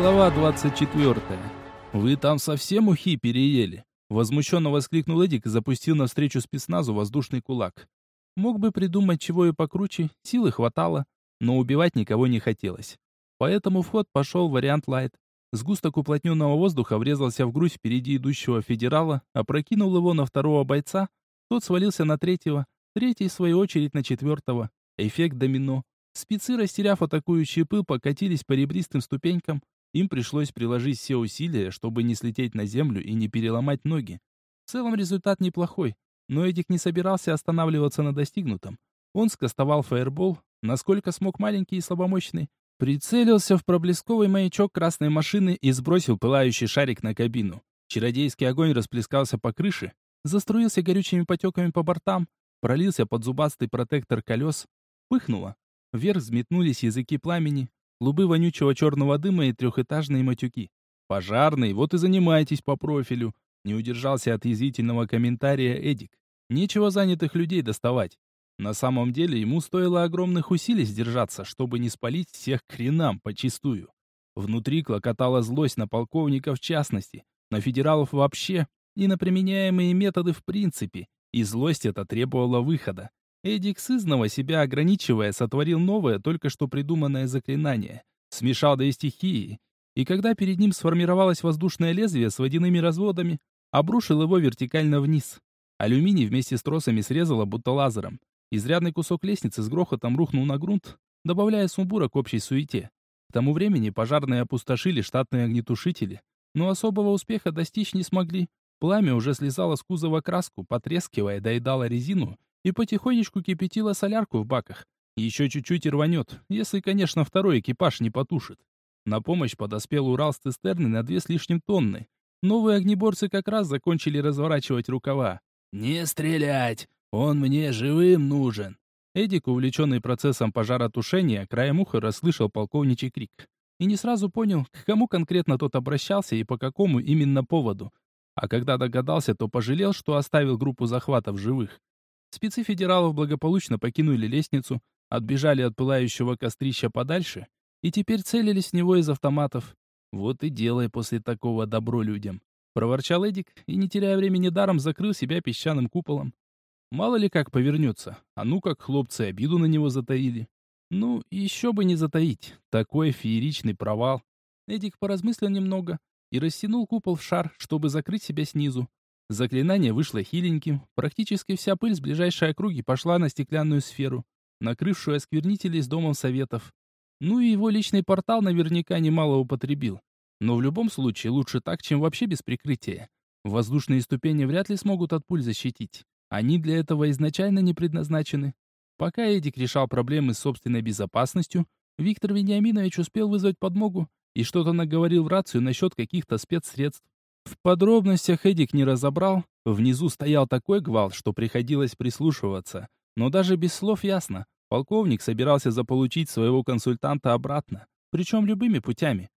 Глава 24. «Вы там совсем ухи переели?» Возмущенно воскликнул Эдик и запустил навстречу спецназу воздушный кулак. Мог бы придумать чего и покруче, силы хватало, но убивать никого не хотелось. Поэтому в ход пошел вариант лайт. Сгусток уплотненного воздуха врезался в грудь впереди идущего федерала, опрокинул его на второго бойца, тот свалился на третьего, третий, в свою очередь, на четвертого. Эффект домино. Спецы, растеряв атакующий пыл, покатились по ребристым ступенькам. Им пришлось приложить все усилия, чтобы не слететь на землю и не переломать ноги. В целом результат неплохой, но Эдик не собирался останавливаться на достигнутом. Он скостовал фаербол, насколько смог маленький и слабомощный, прицелился в проблесковый маячок красной машины и сбросил пылающий шарик на кабину. Чародейский огонь расплескался по крыше, заструился горючими потеками по бортам, пролился под зубастый протектор колес, пыхнуло. Вверх взметнулись языки пламени, клубы вонючего черного дыма и трехэтажные матюки. «Пожарный, вот и занимайтесь по профилю», — не удержался от язвительного комментария Эдик. «Нечего занятых людей доставать». На самом деле ему стоило огромных усилий сдержаться, чтобы не спалить всех к хренам почистую. Внутри клокотала злость на полковника в частности, на федералов вообще и на применяемые методы в принципе, и злость эта требовала выхода. Эдик сызново себя ограничивая, сотворил новое, только что придуманное заклинание. Смешал две стихии, и когда перед ним сформировалось воздушное лезвие с водяными разводами, обрушил его вертикально вниз. Алюминий вместе с тросами срезало, будто лазером. Изрядный кусок лестницы с грохотом рухнул на грунт, добавляя сумбура к общей суете. К тому времени пожарные опустошили штатные огнетушители, но особого успеха достичь не смогли. Пламя уже слезало с кузова краску, потрескивая, доедало резину и потихонечку кипятила солярку в баках. Еще чуть-чуть и рванет, если, конечно, второй экипаж не потушит. На помощь подоспел Урал с цистерны на две с лишним тонны. Новые огнеборцы как раз закончили разворачивать рукава. «Не стрелять! Он мне живым нужен!» Эдик, увлеченный процессом пожаротушения, краем уха расслышал полковничий крик. И не сразу понял, к кому конкретно тот обращался и по какому именно поводу. А когда догадался, то пожалел, что оставил группу захватов живых. Спецы федералов благополучно покинули лестницу, отбежали от пылающего кострища подальше и теперь целились в него из автоматов. Вот и делай после такого добро людям. Проворчал Эдик и, не теряя времени даром, закрыл себя песчаным куполом. Мало ли как повернется, а ну как хлопцы обиду на него затаили. Ну, еще бы не затаить. Такой фееричный провал. Эдик поразмыслил немного и растянул купол в шар, чтобы закрыть себя снизу. Заклинание вышло хиленьким, практически вся пыль с ближайшей округи пошла на стеклянную сферу, накрывшую осквернителей с домом советов. Ну и его личный портал наверняка немало употребил. Но в любом случае лучше так, чем вообще без прикрытия. Воздушные ступени вряд ли смогут от пуль защитить. Они для этого изначально не предназначены. Пока Эдик решал проблемы с собственной безопасностью, Виктор Вениаминович успел вызвать подмогу и что-то наговорил в рацию насчет каких-то спецсредств. В подробностях Эдик не разобрал. Внизу стоял такой гвалт, что приходилось прислушиваться. Но даже без слов ясно. Полковник собирался заполучить своего консультанта обратно. Причем любыми путями.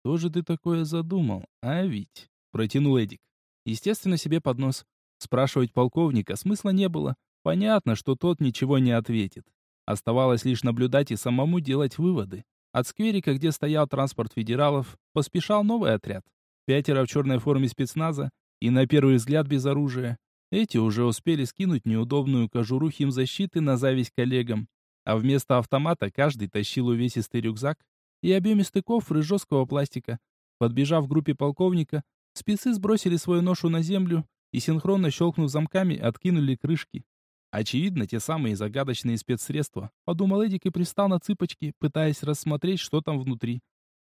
«Что же ты такое задумал, а ведь?» Протянул Эдик. Естественно, себе под нос. Спрашивать полковника смысла не было. Понятно, что тот ничего не ответит. Оставалось лишь наблюдать и самому делать выводы. От скверика, где стоял транспорт федералов, поспешал новый отряд. Пятеро в черной форме спецназа и на первый взгляд без оружия. Эти уже успели скинуть неудобную кожуру химзащиты на зависть коллегам. А вместо автомата каждый тащил увесистый рюкзак и объемистый кофр из жесткого пластика. Подбежав к группе полковника, спецы сбросили свою ношу на землю и, синхронно щелкнув замками, откинули крышки. Очевидно, те самые загадочные спецсредства, подумал Эдик и пристал на цыпочки, пытаясь рассмотреть, что там внутри.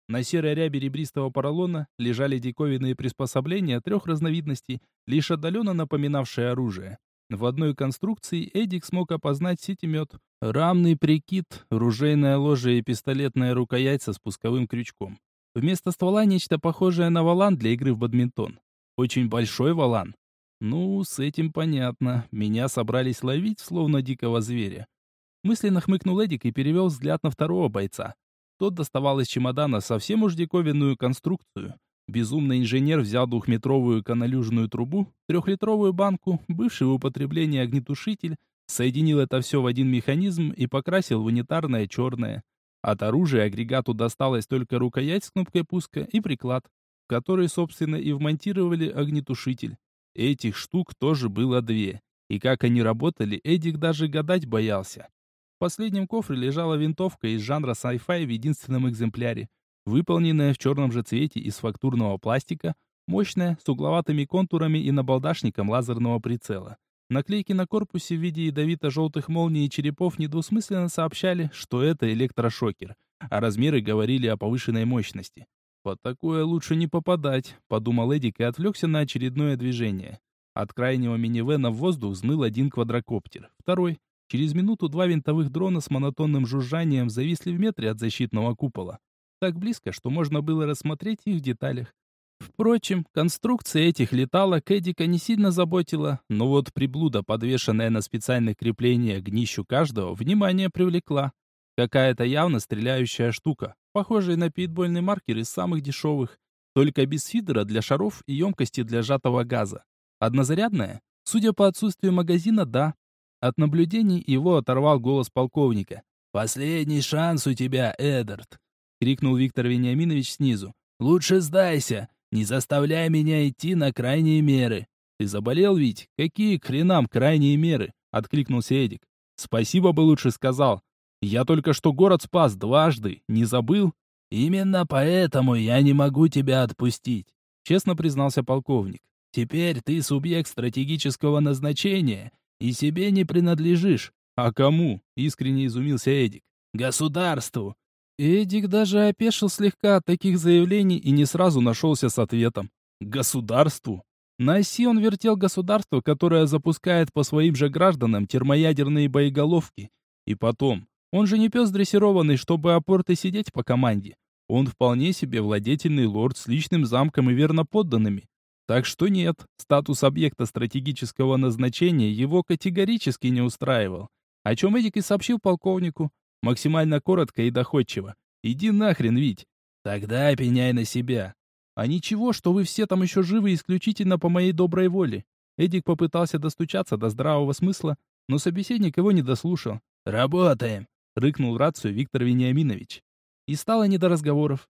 На серой рябе ребристого поролона лежали диковинные приспособления трех разновидностей, лишь отдаленно напоминавшие оружие. В одной конструкции Эдик смог опознать сетемет, рамный прикид, ружейное ложе и пистолетная рукоять со спусковым крючком. Вместо ствола нечто похожее на валан для игры в бадминтон. Очень большой валан. Ну, с этим понятно. Меня собрались ловить, словно дикого зверя. Мысленно хмыкнул Эдик и перевел взгляд на второго бойца. Тот доставал из чемодана совсем уж диковинную конструкцию. Безумный инженер взял двухметровую каналюжную трубу, трехлитровую банку, бывший в употреблении огнетушитель, соединил это все в один механизм и покрасил в унитарное черное. От оружия агрегату досталась только рукоять с кнопкой пуска и приклад, в который, собственно, и вмонтировали огнетушитель. Этих штук тоже было две, и как они работали, Эдик даже гадать боялся. Последнем кофре лежала винтовка из жанра sci-fi в единственном экземпляре, выполненная в черном же цвете из фактурного пластика, мощная, с угловатыми контурами и набалдашником лазерного прицела. Наклейки на корпусе в виде ядовито-желтых молний и черепов недвусмысленно сообщали, что это электрошокер, а размеры говорили о повышенной мощности. «Под такое лучше не попадать», — подумал Эдик и отвлекся на очередное движение. От крайнего минивэна в воздух взмыл один квадрокоптер, второй. Через минуту два винтовых дрона с монотонным жужжанием зависли в метре от защитного купола. Так близко, что можно было рассмотреть их в деталях. Впрочем, конструкция этих леталок Эдика не сильно заботила, но вот приблуда, подвешенная на специальных креплениях к каждого, внимание привлекла. Какая-то явно стреляющая штука, похожая на пейтбольный маркер из самых дешевых, только без фидера для шаров и емкости для сжатого газа. Однозарядная? Судя по отсутствию магазина, да. От наблюдений его оторвал голос полковника. «Последний шанс у тебя, Эдард!» — крикнул Виктор Вениаминович снизу. «Лучше сдайся! Не заставляй меня идти на крайние меры. Ты заболел ведь? Какие к хренам крайние меры? Откликнулся Эдик. Спасибо бы лучше сказал. Я только что город спас дважды, не забыл? Именно поэтому я не могу тебя отпустить, честно признался полковник. Теперь ты субъект стратегического назначения и себе не принадлежишь. А кому? Искренне изумился Эдик. Государству. Эдик даже опешил слегка от таких заявлений и не сразу нашелся с ответом. Государству? На оси он вертел государство, которое запускает по своим же гражданам термоядерные боеголовки. И потом, он же не пес дрессированный, чтобы опорты сидеть по команде. Он вполне себе владетельный лорд с личным замком и верноподданными. Так что нет, статус объекта стратегического назначения его категорически не устраивал. О чем Эдик и сообщил полковнику, Максимально коротко и доходчиво. Иди нахрен, Вить. Тогда пеняй на себя. А ничего, что вы все там еще живы исключительно по моей доброй воле. Эдик попытался достучаться до здравого смысла, но собеседник его не дослушал. «Работаем!» — рыкнул в рацию Виктор Вениаминович. И стало не до разговоров.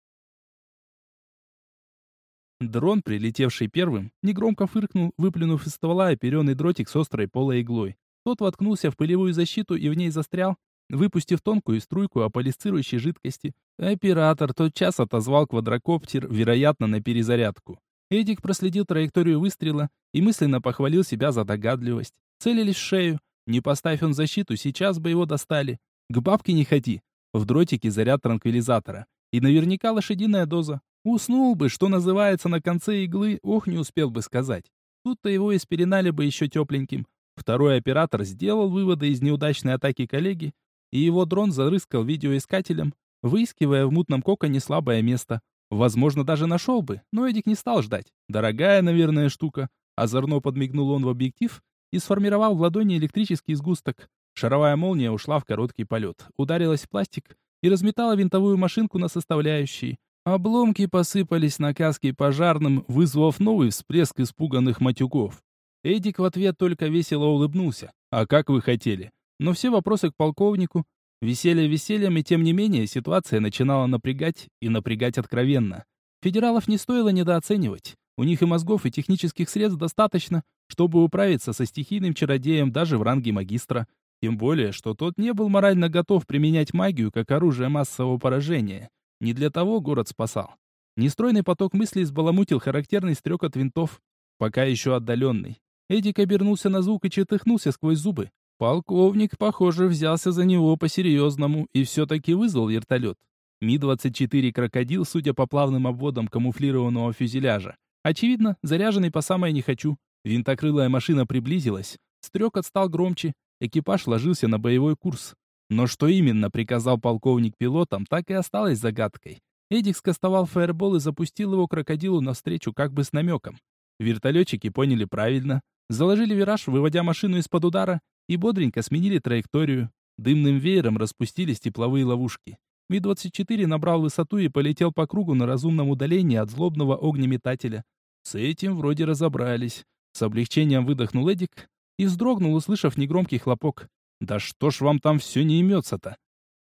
Дрон, прилетевший первым, негромко фыркнул, выплюнув из ствола оперенный дротик с острой полой иглой. Тот воткнулся в пылевую защиту и в ней застрял, выпустив тонкую струйку аполисцирующей жидкости. Оператор тотчас отозвал квадрокоптер, вероятно, на перезарядку. Эдик проследил траекторию выстрела и мысленно похвалил себя за догадливость. Целились в шею. Не поставь он защиту, сейчас бы его достали. К бабке не ходи. В дротике заряд транквилизатора. И наверняка лошадиная доза. Уснул бы, что называется, на конце иглы, ох, не успел бы сказать. Тут-то его и спеленали бы еще тепленьким. Второй оператор сделал выводы из неудачной атаки коллеги и его дрон зарыскал видеоискателем, выискивая в мутном коконе слабое место. Возможно, даже нашел бы, но Эдик не стал ждать. Дорогая, наверное, штука. Озорно подмигнул он в объектив и сформировал в ладони электрический сгусток. Шаровая молния ушла в короткий полет, ударилась в пластик и разметала винтовую машинку на составляющие. Обломки посыпались на каски пожарным, вызвав новый всплеск испуганных матюков. Эдик в ответ только весело улыбнулся. «А как вы хотели? Но все вопросы к полковнику. Веселье весельем, и тем не менее ситуация начинала напрягать, и напрягать откровенно. Федералов не стоило недооценивать. У них и мозгов, и технических средств достаточно, чтобы управиться со стихийным чародеем даже в ранге магистра. Тем более, что тот не был морально готов применять магию как оружие массового поражения. Не для того город спасал. Нестройный поток мыслей сбаламутил характерный стрек от винтов, пока еще отдаленный. Эдик обернулся на звук и чертыхнулся сквозь зубы. Полковник, похоже, взялся за него по-серьезному и все-таки вызвал вертолет. Ми-24 «Крокодил», судя по плавным обводам камуфлированного фюзеляжа. Очевидно, заряженный по самое не хочу. Винтокрылая машина приблизилась. Стрекот стал громче. Экипаж ложился на боевой курс. Но что именно приказал полковник пилотам, так и осталось загадкой. Эдик скостовал фаербол и запустил его крокодилу навстречу как бы с намеком. Вертолетчики поняли правильно. Заложили вираж, выводя машину из-под удара, и бодренько сменили траекторию. Дымным веером распустились тепловые ловушки. Ми-24 набрал высоту и полетел по кругу на разумном удалении от злобного огнеметателя. С этим вроде разобрались. С облегчением выдохнул Эдик и вздрогнул, услышав негромкий хлопок. «Да что ж вам там все не имется-то?»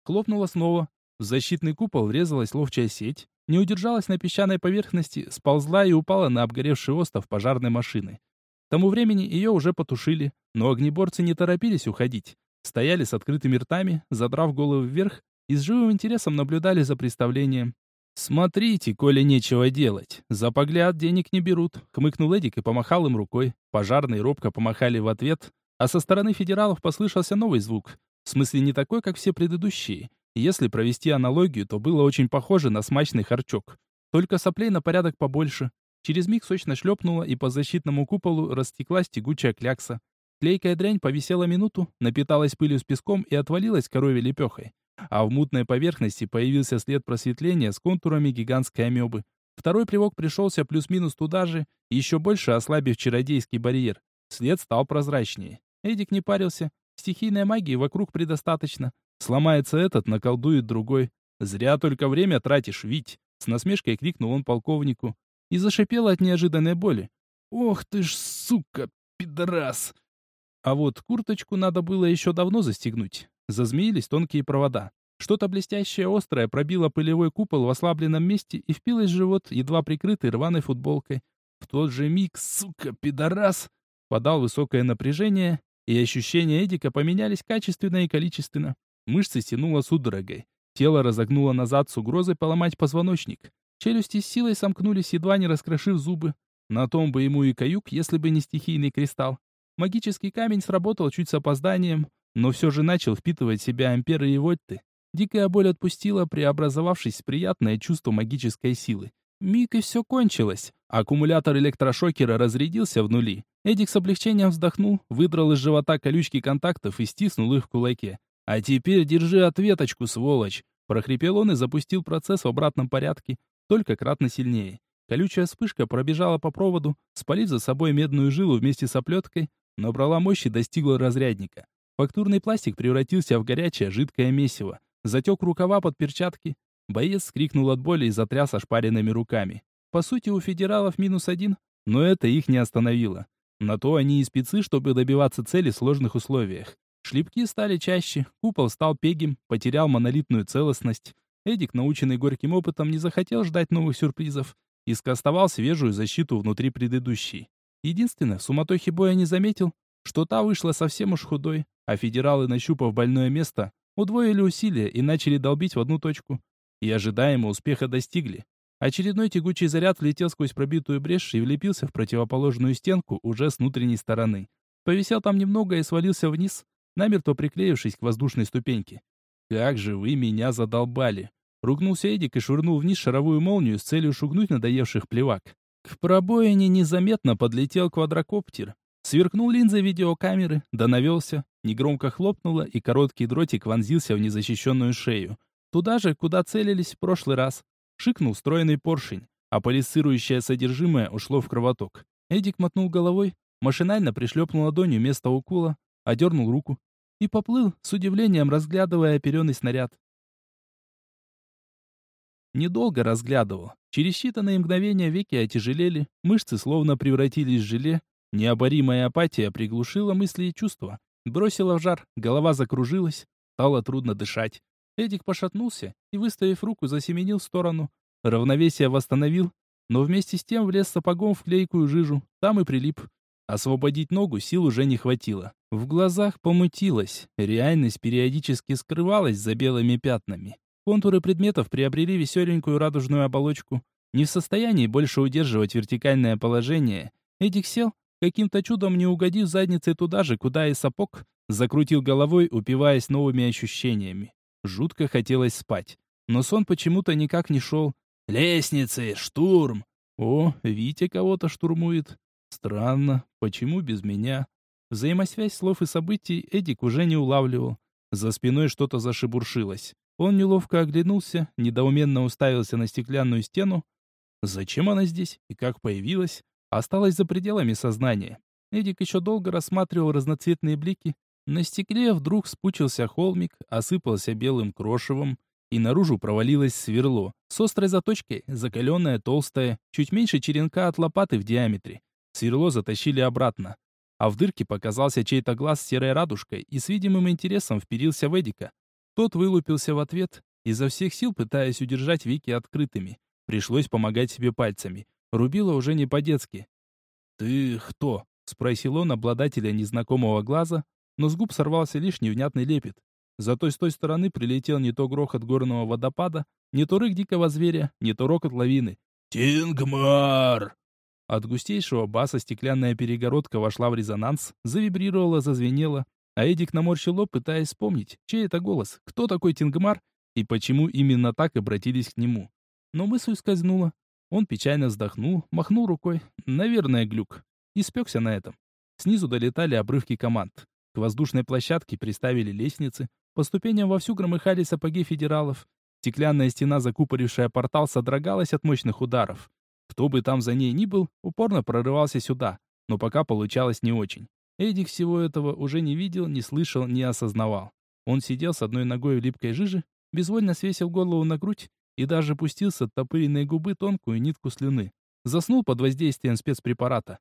Хлопнуло снова. В защитный купол врезалась ловчая сеть, не удержалась на песчаной поверхности, сползла и упала на обгоревший остов пожарной машины. К тому времени ее уже потушили, но огнеборцы не торопились уходить. Стояли с открытыми ртами, задрав головы вверх, и с живым интересом наблюдали за представлением. «Смотрите, коли нечего делать. За погляд денег не берут», — хмыкнул Эдик и помахал им рукой. Пожарные робко помахали в ответ, а со стороны федералов послышался новый звук. В смысле не такой, как все предыдущие. Если провести аналогию, то было очень похоже на смачный харчок. Только соплей на порядок побольше. Через миг сочно шлепнуло, и по защитному куполу растеклась тягучая клякса. Клейкая дрянь повисела минуту, напиталась пылью с песком и отвалилась корове лепехой. А в мутной поверхности появился след просветления с контурами гигантской амебы. Второй плевок пришелся плюс-минус туда же, еще больше ослабив чародейский барьер. След стал прозрачнее. Эдик не парился. Стихийной магии вокруг предостаточно. Сломается этот, наколдует другой. Зря только время тратишь, Вить. С насмешкой крикнул он полковнику. И зашипел от неожиданной боли. Ох ты ж, сука, пидорас! А вот курточку надо было еще давно застегнуть. Зазмеились тонкие провода. Что-то блестящее острое пробило пылевой купол в ослабленном месте и впилось в живот, едва прикрытый рваной футболкой. В тот же миг, сука, пидорас, подал высокое напряжение, и ощущения Эдика поменялись качественно и количественно. Мышцы стянуло судорогой. Тело разогнуло назад с угрозой поломать позвоночник. Челюсти с силой сомкнулись, едва не раскрошив зубы. На том бы ему и каюк, если бы не стихийный кристалл. Магический камень сработал чуть с опозданием, но все же начал впитывать в себя амперы и вольты. Дикая боль отпустила, преобразовавшись в приятное чувство магической силы. Миг и все кончилось. Аккумулятор электрошокера разрядился в нули. Эдик с облегчением вздохнул, выдрал из живота колючки контактов и стиснул их в кулаке. «А теперь держи ответочку, сволочь!» Прохрипел он и запустил процесс в обратном порядке, только кратно сильнее. Колючая вспышка пробежала по проводу, спалив за собой медную жилу вместе с оплеткой, набрала мощь и достигла разрядника. Фактурный пластик превратился в горячее жидкое месиво. Затек рукава под перчатки. Боец скрикнул от боли и затряс ошпаренными руками. По сути, у федералов минус один, но это их не остановило. На то они и спецы, чтобы добиваться цели в сложных условиях. Шлепки стали чаще, купол стал пегим, потерял монолитную целостность. Эдик, наученный горьким опытом, не захотел ждать новых сюрпризов и скостовал свежую защиту внутри предыдущей. Единственное, в суматохе боя не заметил, что та вышла совсем уж худой, а федералы, нащупав больное место, удвоили усилия и начали долбить в одну точку. И ожидаемо успеха достигли. Очередной тягучий заряд влетел сквозь пробитую брешь и влепился в противоположную стенку уже с внутренней стороны. Повисел там немного и свалился вниз, намертво приклеившись к воздушной ступеньке. «Как же вы меня задолбали!» Ругнулся Эдик и швырнул вниз шаровую молнию с целью шугнуть надоевших плевак. К пробоине незаметно подлетел квадрокоптер. Сверкнул линзой видеокамеры, да навелся. Негромко хлопнуло, и короткий дротик вонзился в незащищенную шею. Туда же, куда целились в прошлый раз. Шикнул стройный поршень, а полисцирующее содержимое ушло в кровоток. Эдик мотнул головой, машинально пришлепнул ладонью место укула, одернул руку и поплыл, с удивлением разглядывая оперенный снаряд. Недолго разглядывал. Через считанные мгновения веки отяжелели, мышцы словно превратились в желе. Необоримая апатия приглушила мысли и чувства. Бросила в жар, голова закружилась, стало трудно дышать. Эдик пошатнулся и, выставив руку, засеменил в сторону. Равновесие восстановил, но вместе с тем влез сапогом в клейкую жижу, там и прилип. Освободить ногу сил уже не хватило. В глазах помутилось, реальность периодически скрывалась за белыми пятнами. Контуры предметов приобрели веселенькую радужную оболочку. Не в состоянии больше удерживать вертикальное положение, Эдик сел, каким-то чудом не угодив задницей туда же, куда и сапог, закрутил головой, упиваясь новыми ощущениями. Жутко хотелось спать, но сон почему-то никак не шел. «Лестницы! Штурм!» «О, Витя кого-то штурмует. Странно, почему без меня? Взаимосвязь слов и событий Эдик уже не улавливал. За спиной что-то зашебуршилось. Он неловко оглянулся, недоуменно уставился на стеклянную стену. Зачем она здесь и как появилась, осталось за пределами сознания. Эдик еще долго рассматривал разноцветные блики. На стекле вдруг спучился холмик, осыпался белым крошевом, и наружу провалилось сверло с острой заточкой, закаленное, толстое, чуть меньше черенка от лопаты в диаметре. Сверло затащили обратно. А в дырке показался чей-то глаз с серой радужкой и с видимым интересом вперился в Эдика. Тот вылупился в ответ, изо всех сил пытаясь удержать веки открытыми. Пришлось помогать себе пальцами. Рубило уже не по-детски. «Ты кто?» — спросил он обладателя незнакомого глаза, но с губ сорвался лишь невнятный лепет. Зато с той стороны прилетел не то грохот горного водопада, не то рык дикого зверя, не то рокот лавины. «Тингмар!» От густейшего баса стеклянная перегородка вошла в резонанс, завибрировала, зазвенела, а Эдик наморщил лоб, пытаясь вспомнить, чей это голос, кто такой Тингмар и почему именно так обратились к нему. Но мысль скользнула. Он печально вздохнул, махнул рукой. Наверное, глюк. И спекся на этом. Снизу долетали обрывки команд. К воздушной площадке приставили лестницы, по ступеням вовсю громыхали сапоги федералов. Стеклянная стена, закупорившая портал, содрогалась от мощных ударов. Кто бы там за ней ни был, упорно прорывался сюда, но пока получалось не очень. Эдик всего этого уже не видел, не слышал, не осознавал. Он сидел с одной ногой в липкой жиже, безвольно свесил голову на грудь и даже пустил с оттопыренной губы тонкую нитку слюны. Заснул под воздействием спецпрепарата.